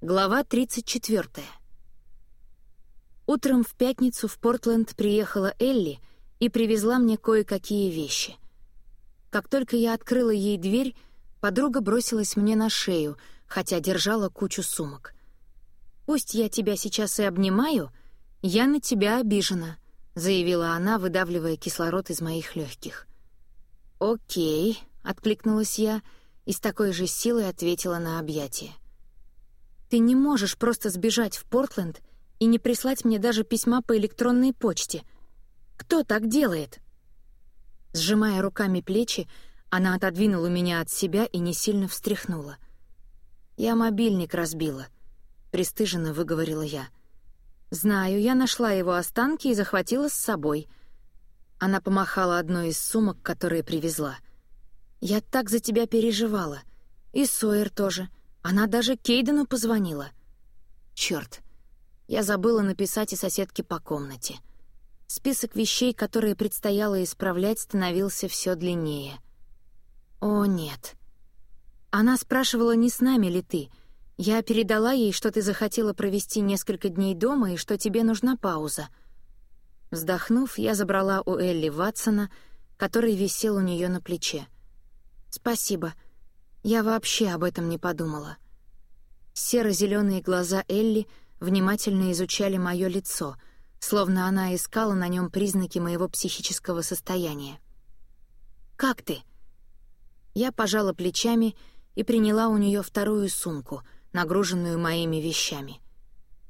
Глава 34. Утром в пятницу в Портленд приехала Элли и привезла мне кое-какие вещи. Как только я открыла ей дверь, подруга бросилась мне на шею, хотя держала кучу сумок. «Пусть я тебя сейчас и обнимаю, я на тебя обижена», — заявила она, выдавливая кислород из моих легких. «Окей», — откликнулась я и с такой же силой ответила на объятие. Ты не можешь просто сбежать в Портленд и не прислать мне даже письма по электронной почте. Кто так делает?» Сжимая руками плечи, она отодвинула меня от себя и не сильно встряхнула. «Я мобильник разбила», — пристыженно выговорила я. «Знаю, я нашла его останки и захватила с собой». Она помахала одной из сумок, которые привезла. «Я так за тебя переживала. И Сойер тоже. Она даже Кейдену позвонила. Черт, я забыла написать и соседке по комнате. Список вещей, которые предстояло исправлять, становился все длиннее. О, нет. Она спрашивала, не с нами ли ты. Я передала ей, что ты захотела провести несколько дней дома и что тебе нужна пауза. Вздохнув, я забрала у Элли Ватсона, который висел у нее на плече. «Спасибо», — я вообще об этом не подумала. Серо-зеленые глаза Элли внимательно изучали мое лицо, словно она искала на нем признаки моего психического состояния. «Как ты?» Я пожала плечами и приняла у нее вторую сумку, нагруженную моими вещами.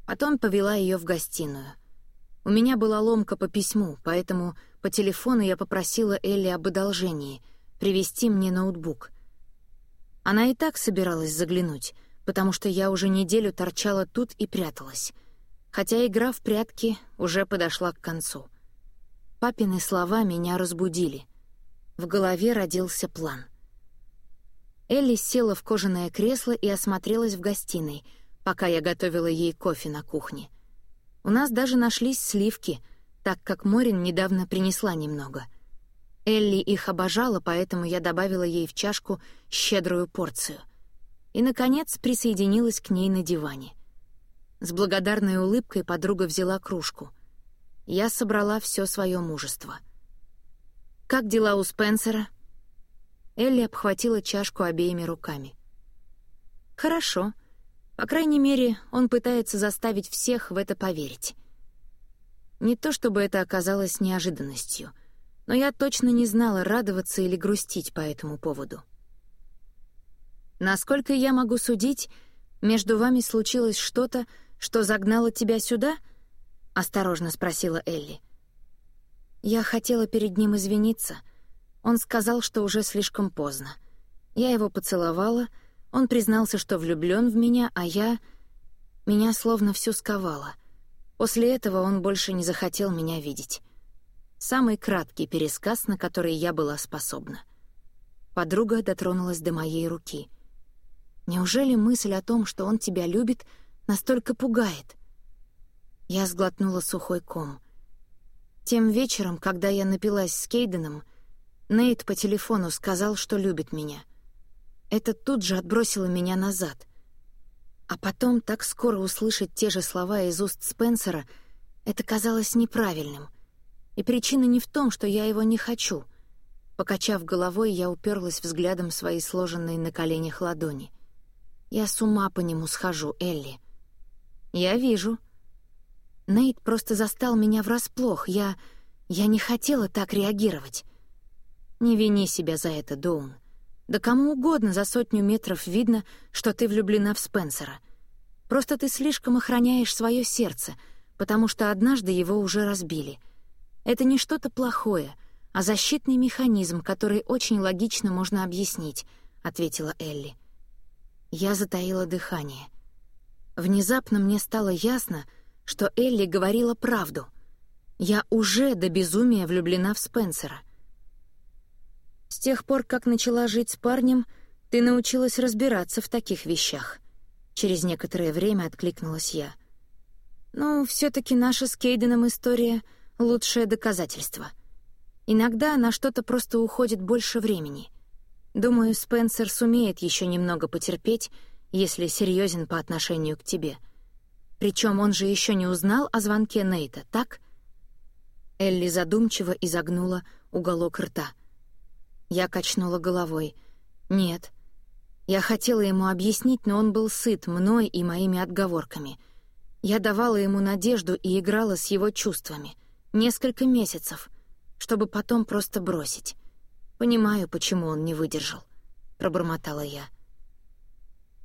Потом повела ее в гостиную. У меня была ломка по письму, поэтому по телефону я попросила Элли об одолжении — привезти мне ноутбук — она и так собиралась заглянуть, потому что я уже неделю торчала тут и пряталась. Хотя игра в прятки уже подошла к концу. Папины слова меня разбудили. В голове родился план. Элли села в кожаное кресло и осмотрелась в гостиной, пока я готовила ей кофе на кухне. У нас даже нашлись сливки, так как Морин недавно принесла немного — Элли их обожала, поэтому я добавила ей в чашку щедрую порцию. И, наконец, присоединилась к ней на диване. С благодарной улыбкой подруга взяла кружку. Я собрала все свое мужество. «Как дела у Спенсера?» Элли обхватила чашку обеими руками. «Хорошо. По крайней мере, он пытается заставить всех в это поверить. Не то чтобы это оказалось неожиданностью — но я точно не знала, радоваться или грустить по этому поводу. «Насколько я могу судить, между вами случилось что-то, что загнало тебя сюда?» — осторожно спросила Элли. Я хотела перед ним извиниться. Он сказал, что уже слишком поздно. Я его поцеловала, он признался, что влюблён в меня, а я... Меня словно всю сковало. После этого он больше не захотел меня видеть. Самый краткий пересказ, на который я была способна. Подруга дотронулась до моей руки. «Неужели мысль о том, что он тебя любит, настолько пугает?» Я сглотнула сухой ком. Тем вечером, когда я напилась с Кейденом, Нейт по телефону сказал, что любит меня. Это тут же отбросило меня назад. А потом так скоро услышать те же слова из уст Спенсера, это казалось неправильным — и причина не в том, что я его не хочу. Покачав головой, я уперлась взглядом своей сложенной на коленях ладони. Я с ума по нему схожу, Элли. Я вижу. Нейт просто застал меня врасплох. Я... я не хотела так реагировать. Не вини себя за это, Доун. Да кому угодно за сотню метров видно, что ты влюблена в Спенсера. Просто ты слишком охраняешь свое сердце, потому что однажды его уже разбили — это не что-то плохое, а защитный механизм, который очень логично можно объяснить», — ответила Элли. Я затаила дыхание. Внезапно мне стало ясно, что Элли говорила правду. Я уже до безумия влюблена в Спенсера. «С тех пор, как начала жить с парнем, ты научилась разбираться в таких вещах», — через некоторое время откликнулась я. «Ну, все таки наша с Кейденом история — лучшее доказательство. Иногда на что-то просто уходит больше времени. Думаю, Спенсер сумеет еще немного потерпеть, если серьезен по отношению к тебе. Причем он же еще не узнал о звонке Нейта, так? Элли задумчиво изогнула уголок рта. Я качнула головой. Нет. Я хотела ему объяснить, но он был сыт мной и моими отговорками. Я давала ему надежду и играла с его чувствами. Несколько месяцев, чтобы потом просто бросить. Понимаю, почему он не выдержал, пробормотала я.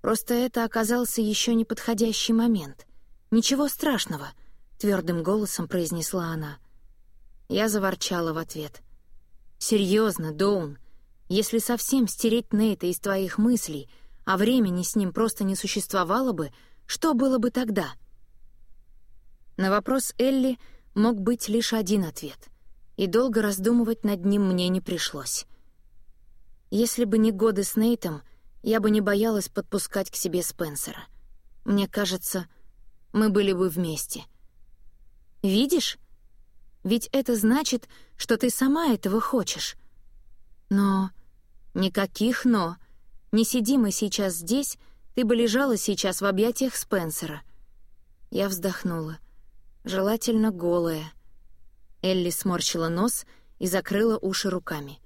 Просто это оказался еще не подходящий момент. Ничего страшного, твердым голосом произнесла она. Я заворчала в ответ. Серьезно, Доун, если совсем стереть Нейта из твоих мыслей, а времени с ним просто не существовало бы, что было бы тогда? На вопрос Элли мог быть лишь один ответ и долго раздумывать над ним мне не пришлось. Если бы не годы с Нейтом, я бы не боялась подпускать к себе Спенсера. Мне кажется, мы были бы вместе. Видишь? Ведь это значит, что ты сама этого хочешь. Но... Никаких «но». Не сиди мы сейчас здесь, ты бы лежала сейчас в объятиях Спенсера. Я вздохнула. Желательно голая — Элли сморщила нос и закрыла уши руками.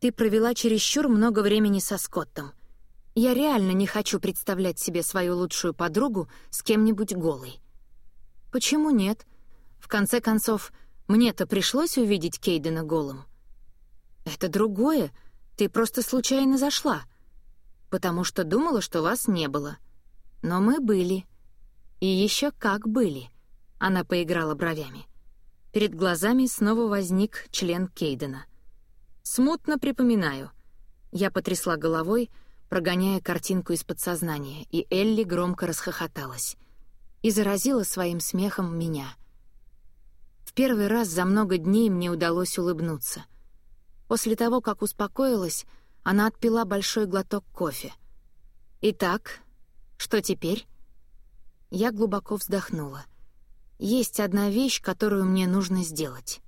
«Ты провела чересчур много времени со Скоттом. Я реально не хочу представлять себе свою лучшую подругу с кем-нибудь голой». «Почему нет? В конце концов, мне-то пришлось увидеть Кейдена голым». «Это другое. Ты просто случайно зашла. Потому что думала, что вас не было. Но мы были. И еще как были». Она поиграла бровями. Перед глазами снова возник член Кейдена. «Смутно припоминаю». Я потрясла головой, прогоняя картинку из подсознания, и Элли громко расхохоталась. И заразила своим смехом меня. В первый раз за много дней мне удалось улыбнуться. После того, как успокоилась, она отпила большой глоток кофе. «Итак, что теперь?» Я глубоко вздохнула. Есть одна вещь, которую мне нужно сделать.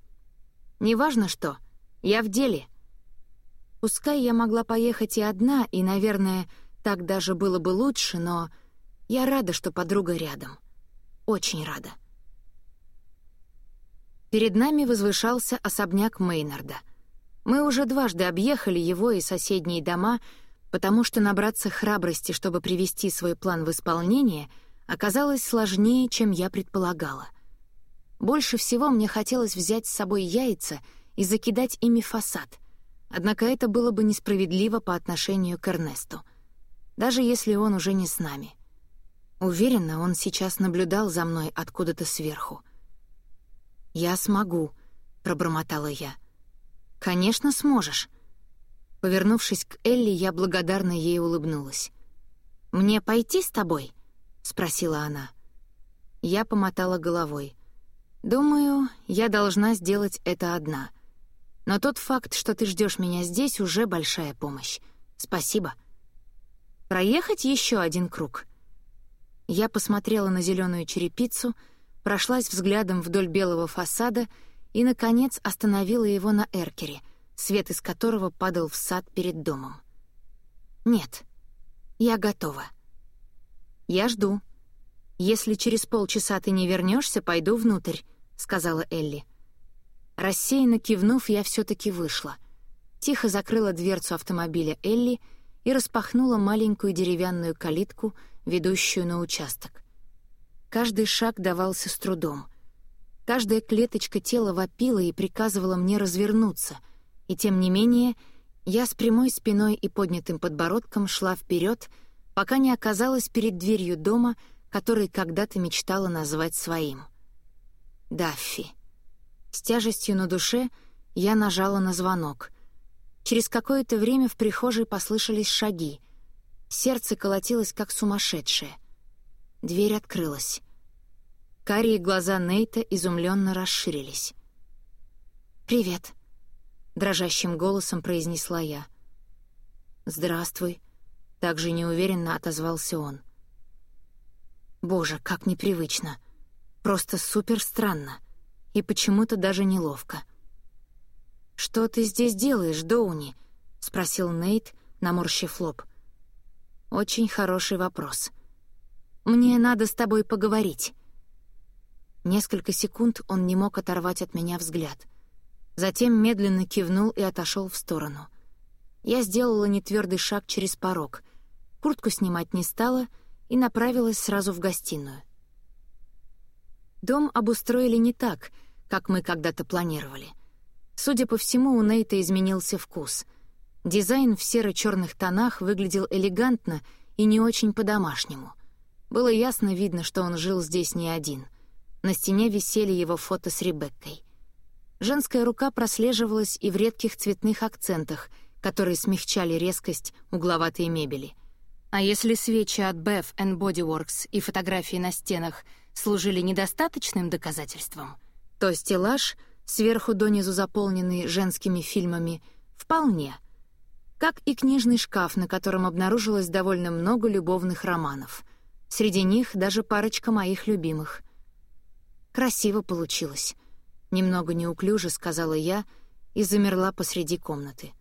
Неважно что, я в деле. Пускай я могла поехать и одна, и, наверное, так даже было бы лучше, но я рада, что подруга рядом. Очень рада. Перед нами возвышался особняк Мейнарда. Мы уже дважды объехали его и соседние дома, потому что набраться храбрости, чтобы привести свой план в исполнение — оказалось сложнее, чем я предполагала. Больше всего мне хотелось взять с собой яйца и закидать ими фасад, однако это было бы несправедливо по отношению к Эрнесту, даже если он уже не с нами. Уверена, он сейчас наблюдал за мной откуда-то сверху. «Я смогу», — пробормотала я. «Конечно, сможешь». Повернувшись к Элли, я благодарно ей улыбнулась. «Мне пойти с тобой?» — спросила она. Я помотала головой. «Думаю, я должна сделать это одна. Но тот факт, что ты ждешь меня здесь, уже большая помощь. Спасибо. Проехать еще один круг». Я посмотрела на зеленую черепицу, прошлась взглядом вдоль белого фасада и, наконец, остановила его на эркере, свет из которого падал в сад перед домом. «Нет, я готова». «Я жду. Если через полчаса ты не вернешься, пойду внутрь», — сказала Элли. Рассеянно кивнув, я все таки вышла. Тихо закрыла дверцу автомобиля Элли и распахнула маленькую деревянную калитку, ведущую на участок. Каждый шаг давался с трудом. Каждая клеточка тела вопила и приказывала мне развернуться, и тем не менее я с прямой спиной и поднятым подбородком шла вперед, пока не оказалась перед дверью дома, который когда-то мечтала назвать своим. Даффи. С тяжестью на душе я нажала на звонок. Через какое-то время в прихожей послышались шаги. Сердце колотилось, как сумасшедшее. Дверь открылась. Карие глаза Нейта изумленно расширились. «Привет», — дрожащим голосом произнесла я. «Здравствуй», также неуверенно отозвался он. Боже, как непривычно. Просто супер странно. И почему-то даже неловко. «Что ты здесь делаешь, Доуни?» — спросил Нейт, наморщив лоб. Очень хороший вопрос. Мне надо с тобой поговорить. Несколько секунд он не мог оторвать от меня взгляд. Затем медленно кивнул и отошел в сторону. Я сделала нетвердый шаг через порог, куртку снимать не стала и направилась сразу в гостиную. Дом обустроили не так, как мы когда-то планировали. Судя по всему, у Нейта изменился вкус. Дизайн в серо-черных тонах выглядел элегантно и не очень по-домашнему. Было ясно видно, что он жил здесь не один. На стене висели его фото с Ребеккой. Женская рука прослеживалась и в редких цветных акцентах, которые смягчали резкость угловатой мебели. А если свечи от Bev and Bodyworks и фотографии на стенах служили недостаточным доказательством, то стеллаж, сверху донизу заполненный женскими фильмами, вполне. Как и книжный шкаф, на котором обнаружилось довольно много любовных романов. Среди них даже парочка моих любимых. Красиво получилось. Немного неуклюже сказала я и замерла посреди комнаты.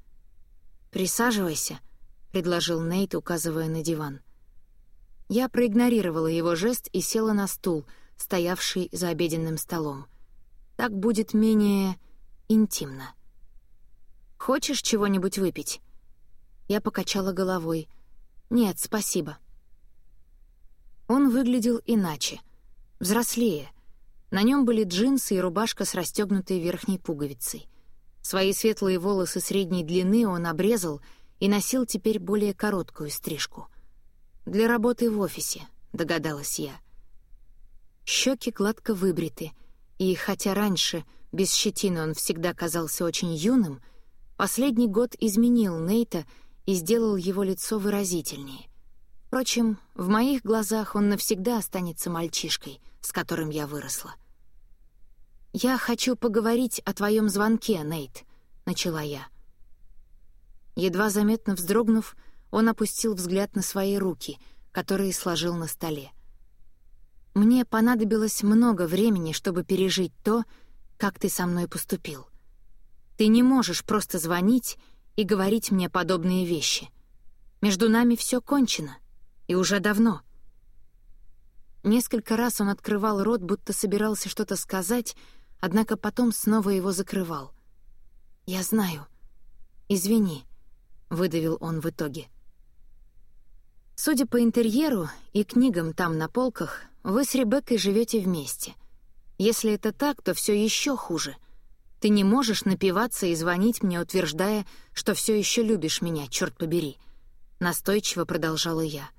«Присаживайся», — предложил Нейт, указывая на диван. Я проигнорировала его жест и села на стул, стоявший за обеденным столом. Так будет менее интимно. «Хочешь чего-нибудь выпить?» Я покачала головой. «Нет, спасибо». Он выглядел иначе, взрослее — на нем были джинсы и рубашка с расстегнутой верхней пуговицей. Свои светлые волосы средней длины он обрезал и носил теперь более короткую стрижку. «Для работы в офисе», — догадалась я. Щеки гладко выбриты, и хотя раньше без щетины он всегда казался очень юным, последний год изменил Нейта и сделал его лицо выразительнее. Впрочем, в моих глазах он навсегда останется мальчишкой, с которым я выросла. «Я хочу поговорить о твоем звонке, Нейт», — начала я. Едва заметно вздрогнув, он опустил взгляд на свои руки, которые сложил на столе. «Мне понадобилось много времени, чтобы пережить то, как ты со мной поступил. Ты не можешь просто звонить и говорить мне подобные вещи. Между нами все кончено, и уже давно». Несколько раз он открывал рот, будто собирался что-то сказать, однако потом снова его закрывал. «Я знаю. Извини», — выдавил он в итоге. «Судя по интерьеру и книгам там на полках, вы с Ребеккой живете вместе. Если это так, то все еще хуже. Ты не можешь напиваться и звонить мне, утверждая, что все еще любишь меня, черт побери». Настойчиво продолжала я.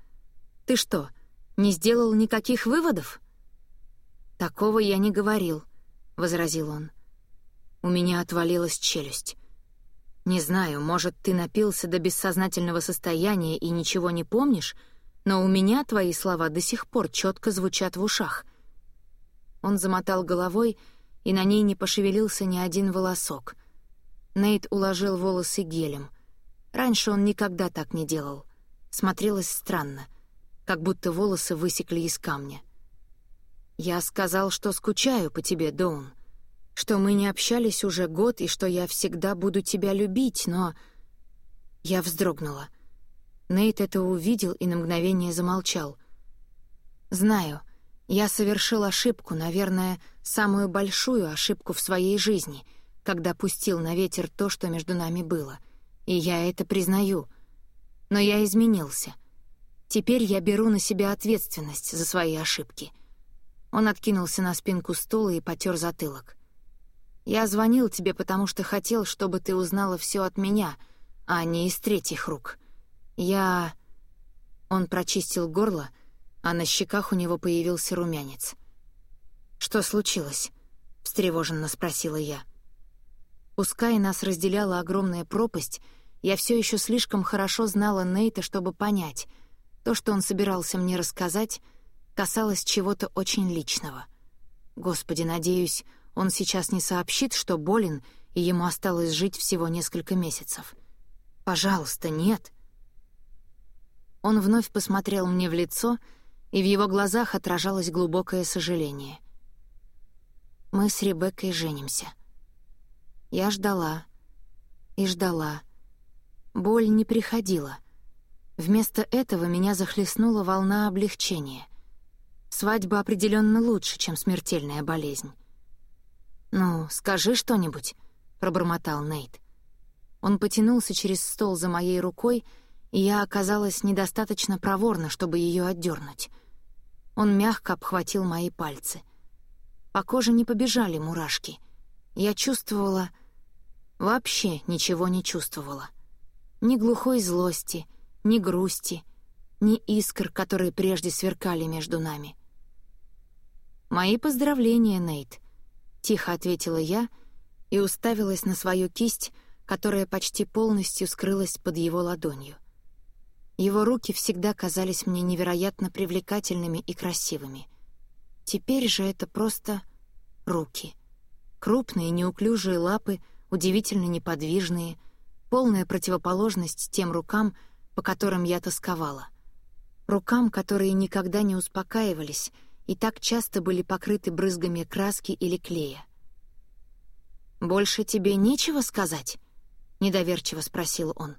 «Ты что, не сделал никаких выводов?» «Такого я не говорил», — возразил он. У меня отвалилась челюсть. «Не знаю, может, ты напился до бессознательного состояния и ничего не помнишь, но у меня твои слова до сих пор четко звучат в ушах». Он замотал головой, и на ней не пошевелился ни один волосок. Нейт уложил волосы гелем. Раньше он никогда так не делал. Смотрелось странно, как будто волосы высекли из камня. «Я сказал, что скучаю по тебе, Доун, что мы не общались уже год и что я всегда буду тебя любить, но...» Я вздрогнула. Нейт это увидел и на мгновение замолчал. «Знаю, я совершил ошибку, наверное, самую большую ошибку в своей жизни, когда пустил на ветер то, что между нами было, и я это признаю. Но я изменился. Теперь я беру на себя ответственность за свои ошибки». Он откинулся на спинку стула и потер затылок. «Я звонил тебе, потому что хотел, чтобы ты узнала все от меня, а не из третьих рук. Я...» Он прочистил горло, а на щеках у него появился румянец. «Что случилось?» — встревоженно спросила я. Пускай нас разделяла огромная пропасть, я все еще слишком хорошо знала Нейта, чтобы понять, то, что он собирался мне рассказать, касалось чего-то очень личного. Господи, надеюсь, он сейчас не сообщит, что болен, и ему осталось жить всего несколько месяцев. Пожалуйста, нет. Он вновь посмотрел мне в лицо, и в его глазах отражалось глубокое сожаление. Мы с Ребеккой женимся. Я ждала и ждала. Боль не приходила. Вместо этого меня захлестнула волна облегчения. Свадьба определенно лучше, чем смертельная болезнь. «Ну, скажи что-нибудь», — пробормотал Нейт. Он потянулся через стол за моей рукой, и я оказалась недостаточно проворна, чтобы ее отдернуть. Он мягко обхватил мои пальцы. По коже не побежали мурашки. Я чувствовала... Вообще ничего не чувствовала. Ни глухой злости, ни грусти, ни искр, которые прежде сверкали между нами. «Мои поздравления, Нейт», — тихо ответила я и уставилась на свою кисть, которая почти полностью скрылась под его ладонью. Его руки всегда казались мне невероятно привлекательными и красивыми. Теперь же это просто руки. Крупные неуклюжие лапы, удивительно неподвижные, полная противоположность тем рукам, по которым я тосковала. Рукам, которые никогда не успокаивались и так часто были покрыты брызгами краски или клея. «Больше тебе нечего сказать?» — недоверчиво спросил он.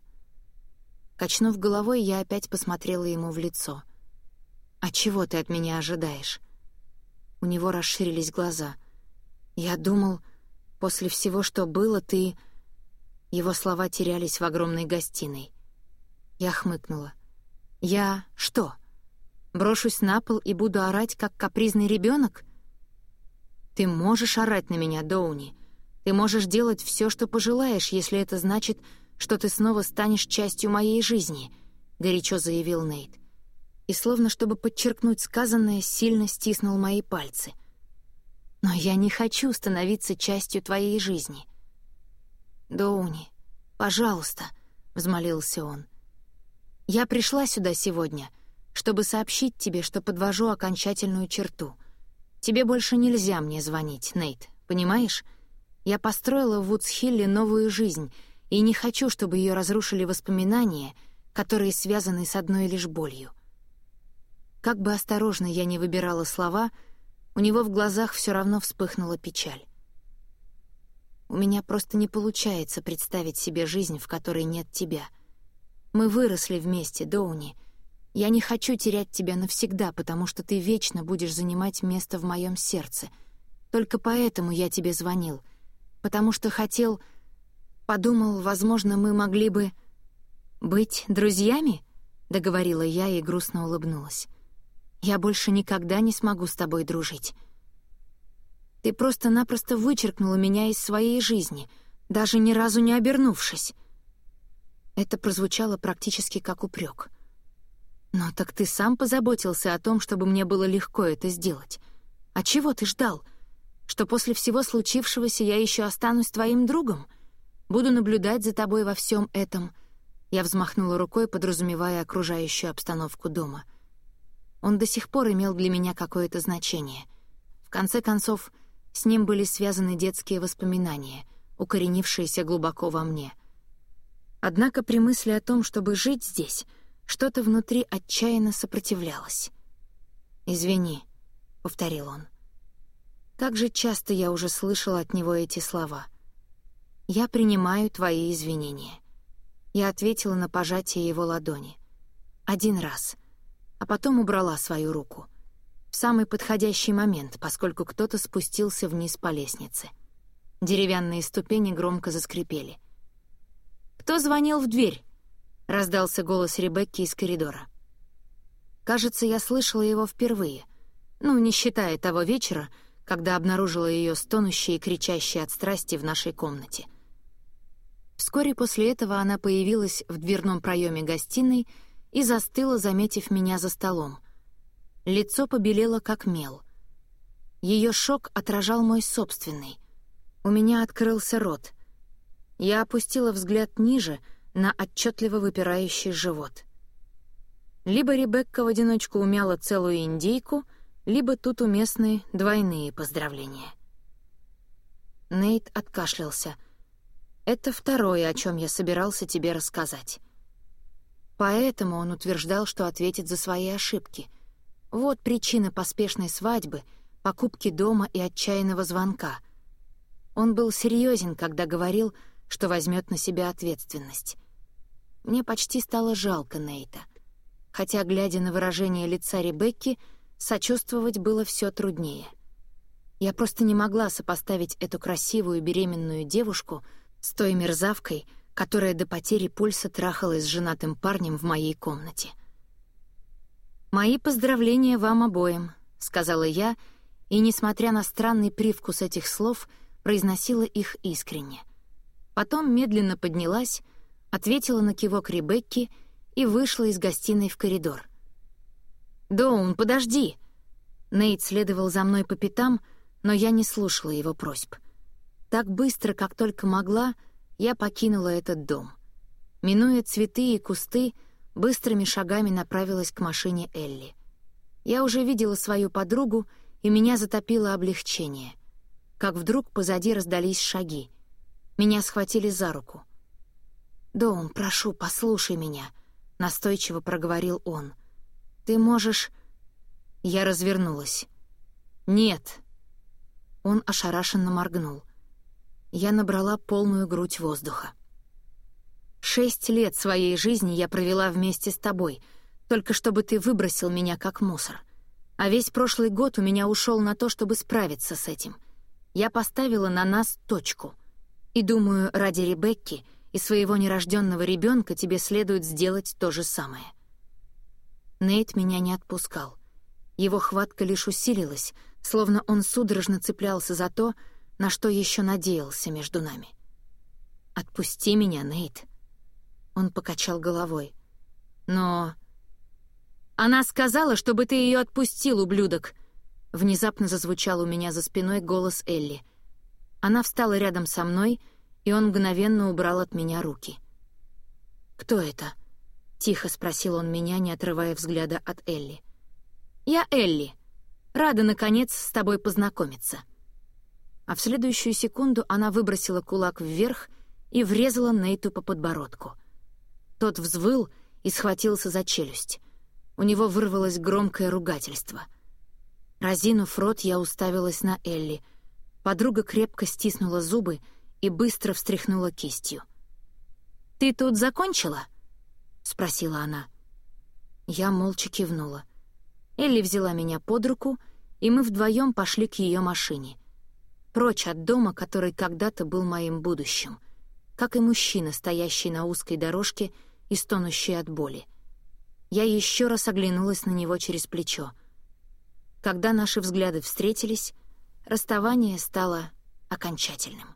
Качнув головой, я опять посмотрела ему в лицо. «А чего ты от меня ожидаешь?» У него расширились глаза. «Я думал, после всего, что было, ты...» Его слова терялись в огромной гостиной. Я хмыкнула. «Я... что? Брошусь на пол и буду орать, как капризный ребенок? Ты можешь орать на меня, Доуни. Ты можешь делать все, что пожелаешь, если это значит, что ты снова станешь частью моей жизни», — горячо заявил Нейт. И словно чтобы подчеркнуть сказанное, сильно стиснул мои пальцы. «Но я не хочу становиться частью твоей жизни». «Доуни, пожалуйста», — взмолился он. «Я пришла сюда сегодня, чтобы сообщить тебе, что подвожу окончательную черту. Тебе больше нельзя мне звонить, Нейт, понимаешь? Я построила в Вудсхилле новую жизнь — и не хочу, чтобы ее разрушили воспоминания, которые связаны с одной лишь болью. Как бы осторожно я ни выбирала слова, у него в глазах все равно вспыхнула печаль. У меня просто не получается представить себе жизнь, в которой нет тебя. Мы выросли вместе, Доуни. Я не хочу терять тебя навсегда, потому что ты вечно будешь занимать место в моем сердце. Только поэтому я тебе звонил, потому что хотел Подумал, возможно, мы могли бы... «Быть друзьями?» — договорила я и грустно улыбнулась. «Я больше никогда не смогу с тобой дружить. Ты просто-напросто вычеркнула меня из своей жизни, даже ни разу не обернувшись». Это прозвучало практически как упрек. «Но так ты сам позаботился о том, чтобы мне было легко это сделать. А чего ты ждал? Что после всего случившегося я еще останусь твоим другом?» Буду наблюдать за тобой во всем этом». Я взмахнула рукой, подразумевая окружающую обстановку дома. Он до сих пор имел для меня какое-то значение. В конце концов, с ним были связаны детские воспоминания, укоренившиеся глубоко во мне. Однако при мысли о том, чтобы жить здесь, что-то внутри отчаянно сопротивлялось. «Извини», — повторил он. Как же часто я уже слышала от него эти слова — «Я принимаю твои извинения». Я ответила на пожатие его ладони. Один раз. А потом убрала свою руку. В самый подходящий момент, поскольку кто-то спустился вниз по лестнице. Деревянные ступени громко заскрипели. «Кто звонил в дверь?» — раздался голос Ребекки из коридора. Кажется, я слышала его впервые. Ну, не считая того вечера, когда обнаружила ее стонущей и кричащей от страсти в нашей комнате. Вскоре после этого она появилась в дверном проеме гостиной и застыла, заметив меня за столом. Лицо побелело, как мел. Ее шок отражал мой собственный. У меня открылся рот. Я опустила взгляд ниже, на отчетливо выпирающий живот. Либо Ребекка в одиночку умяла целую индейку, либо тут уместны двойные поздравления. Нейт откашлялся — это второе, о чем я собирался тебе рассказать. Поэтому он утверждал, что ответит за свои ошибки. Вот причина поспешной свадьбы, покупки дома и отчаянного звонка. Он был серьезен, когда говорил, что возьмет на себя ответственность. Мне почти стало жалко Нейта. Хотя, глядя на выражение лица Ребекки, сочувствовать было все труднее. Я просто не могла сопоставить эту красивую беременную девушку с той мерзавкой, которая до потери пульса трахалась с женатым парнем в моей комнате. «Мои поздравления вам обоим», — сказала я, и, несмотря на странный привкус этих слов, произносила их искренне. Потом медленно поднялась, ответила на кивок Ребекки и вышла из гостиной в коридор. «Доун, подожди!» Нейт следовал за мной по пятам, но я не слушала его просьб. Так быстро, как только могла, я покинула этот дом. Минуя цветы и кусты, быстрыми шагами направилась к машине Элли. Я уже видела свою подругу, и меня затопило облегчение. Как вдруг позади раздались шаги. Меня схватили за руку — «Дом, прошу, послушай меня», — настойчиво проговорил он. «Ты можешь...» Я развернулась. «Нет». Он ошарашенно моргнул. Я набрала полную грудь воздуха. «Шесть лет своей жизни я провела вместе с тобой, только чтобы ты выбросил меня как мусор. А весь прошлый год у меня ушел на то, чтобы справиться с этим. Я поставила на нас точку. И думаю, ради Ребекки — и своего нерожденного ребенка тебе следует сделать то же самое. Нейт меня не отпускал. Его хватка лишь усилилась, словно он судорожно цеплялся за то, на что еще надеялся между нами. «Отпусти меня, Нейт». Он покачал головой. «Но...» «Она сказала, чтобы ты ее отпустил, ублюдок!» Внезапно зазвучал у меня за спиной голос Элли. Она встала рядом со мной — и он мгновенно убрал от меня руки. «Кто это?» — тихо спросил он меня, не отрывая взгляда от Элли. «Я Элли. Рада, наконец, с тобой познакомиться». А в следующую секунду она выбросила кулак вверх и врезала Нейту по подбородку. Тот взвыл и схватился за челюсть. У него вырвалось громкое ругательство. Разинув рот, я уставилась на Элли. Подруга крепко стиснула зубы и быстро встряхнула кистью. «Ты тут закончила?» — спросила она. Я молча кивнула. Элли взяла меня под руку, и мы вдвоем пошли к ее машине. Прочь от дома, который когда-то был моим будущим, как и мужчина, стоящий на узкой дорожке и стонущий от боли. Я еще раз оглянулась на него через плечо. Когда наши взгляды встретились, расставание стало окончательным.